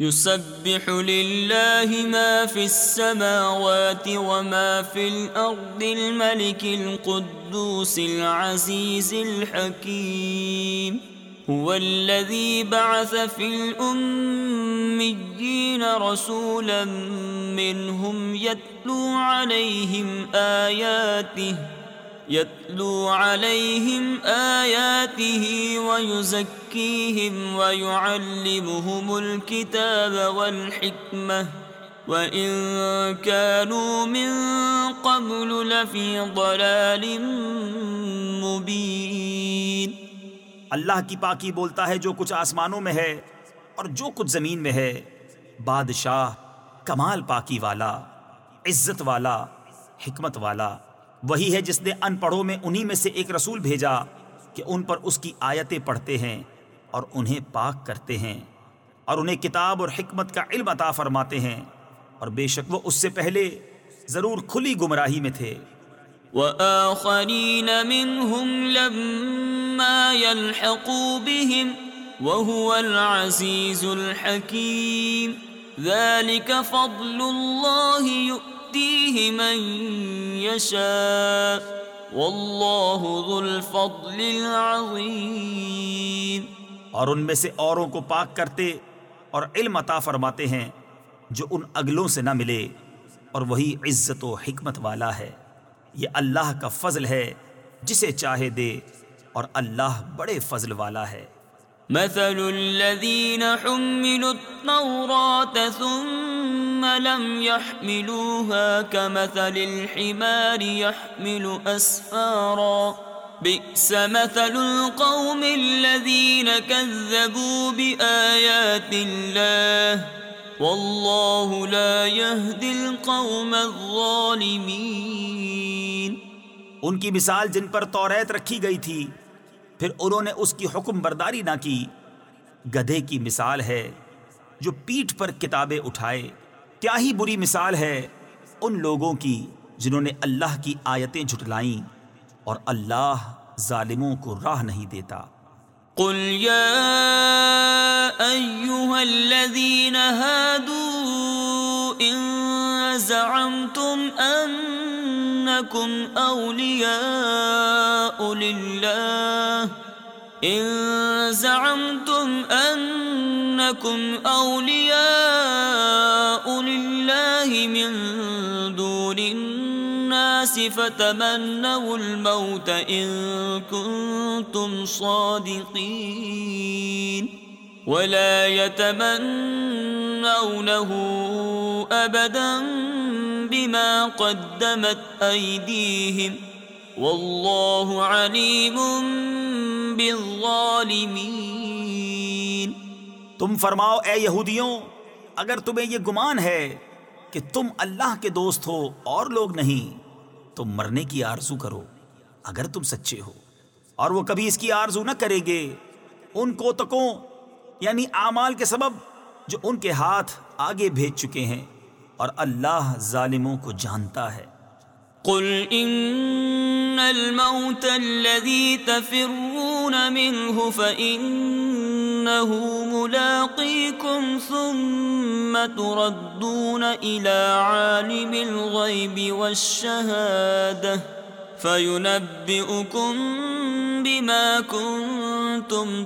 يسبح لله ما في السماوات وما في الأرض، الملك القدوس العزيز الحكيم. هو الذي بعث في الأميين رسولا منهم يتلو عليهم آياته، يتلو عليهم آياته ويزكيهم ويعلمهم الكتاب والحكمة وإن كانوا من قبل لفي ضلال مبين اللہ کی پاکی بولتا ہے جو کچھ آسمانوں میں ہے اور جو کچھ زمین میں ہے۔ بادشاہ، کمال پاکی والا، عزت والا، حکمت والا، وہی ہے جس نے ان پڑھوں میں انہی میں سے ایک رسول بھیجا۔ کہ ان پر اس کی آیتیں پڑھتے ہیں اور انہیں پاک کرتے ہیں اور انہیں کتاب اور حکمت کا علم عطا فرماتے ہیں اور بے شک وہ اس سے پہلے ضرور کھلی گمراہی میں تھے۔ وآخرین منهم لما يلحقوا بهم وهو العزيز الحكيم ذلك فضل الله يؤتيه من يشاء واللہ ذو الفضل العظیم۔ اور ان میں سے اوروں کو پاک کرتے اور علم عطا فرماتے ہیں جو ان اگلوں سے نہ ملے۔ اور وہی عزت و حکمت والا ہے۔ یہ اللہ کا فضل ہے جسے چاہے دے اور اللہ بڑے فضل والا ہے۔ مثل الذين حملوا التوراة ثم لم يحملوها كمثل الحمار يحمل أسفارا. بئس مثل القوم الذين كذبوا بآيات الله. والله لا يهدي القوم الظالمين. ان کی مثال جن پر توریت رکھی گئی تھی پھر انہوں نے اس کی حکم برداری نہ کی۔ گدھے کی مثال ہے جو پیٹھ پر کتابیں اٹھائے۔ کیا ہی بری مثال ہے ان لوگوں کی جنہوں نے اللہ کی آیتیں جھٹلائیں اور اللہ ظالموں کو راہ نہیں دیتا۔ قل یا أنكم أولياء لله. إن زعمتم أنكم أولياء لله من دون الناس فتمنوا الموت إن كنتم صادقين. ولا يتمنونه أبدا بما قدمت أيديهم والله عليم بالظالمين تم فرماؤ اے یہودیوں، اگر تمہیں یہ گمان ہے کہ تم اللہ کے دوست ہو اور لوگ نہیں، تو مرنے کی آرزو کرو، اگر تم سچے ہو، اور وہ کبھی اس کی آرزو نہ کریں گے، ان کو تکوں یعنی اعمال کے سبب جو ان کے ہاتھ آگے بھیج چکے ہیں اور اللہ ظالموں کو جانتا ہے۔ قل ان الموت الذي تفرون منه فإنه ملاقيكم ثم تردون إلى عالم الغيب والشهادة فينبئكم بما كنتم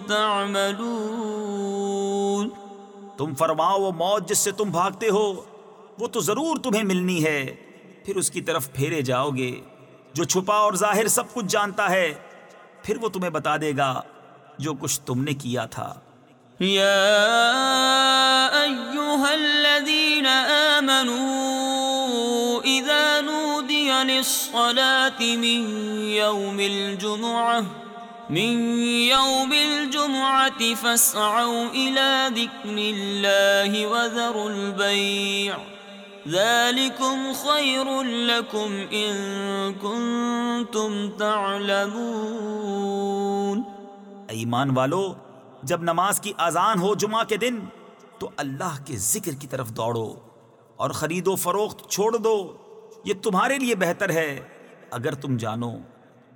تعملون تم فرماؤ وہ موت جس سے تم بھاگتے ہو وہ تو ضرور تمہیں ملنی ہے۔ پھر اس کی طرف پھیرے جاؤ گے۔ جو چھپا اور ظاہر سب کچھ جانتا ہے پھر وہ تمہیں بتا دے گا جو کچھ تم نے کیا تھا۔ يا أيها الذين آمنوا إذا نودي للصلاة من يوم الجمعة من يوم الجمعة فاسعوا إلى ذكر الله وذروا البيع. ذلكم خير لكم إن كنتم تعلمون. ایمان والو، جب نماز کی اذان ہو جمعہ کے دن، تو اللہ کے ذکر کی طرف دوڑو اور خرید و فروخت چھوڑ دو، یہ تمہارے لیے بہتر ہے، اگر تم جانو۔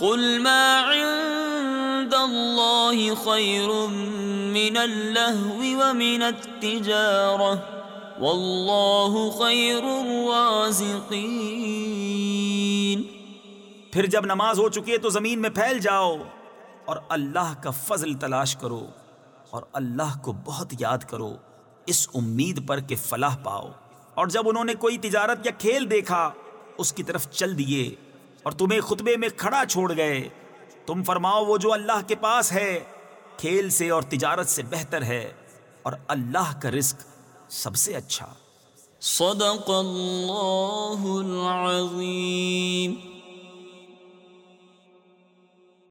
قل ما عند الله خير من اللهو ومن التجارة والله خير الرازقين پھر جب نماز ہو چکی ہے تو زمین میں پھیل جاؤ اور اللہ کا فضل تلاش کرو اور اللہ کو بہت یاد کرو، اس امید پر کہ فلاح پاؤ۔ اور جب انہوں نے کوئی تجارت یا کھیل دیکھا، اس کی طرف چل دیے اور تمہیں خطبے میں کھڑا چھوڑ گئے۔ تم فرماؤ، وہ جو اللہ کے پاس ہے، کھیل سے اور تجارت سے بہتر ہے، اور اللہ کا رزق سب سے اچھا۔ صدق اللہ العظیم۔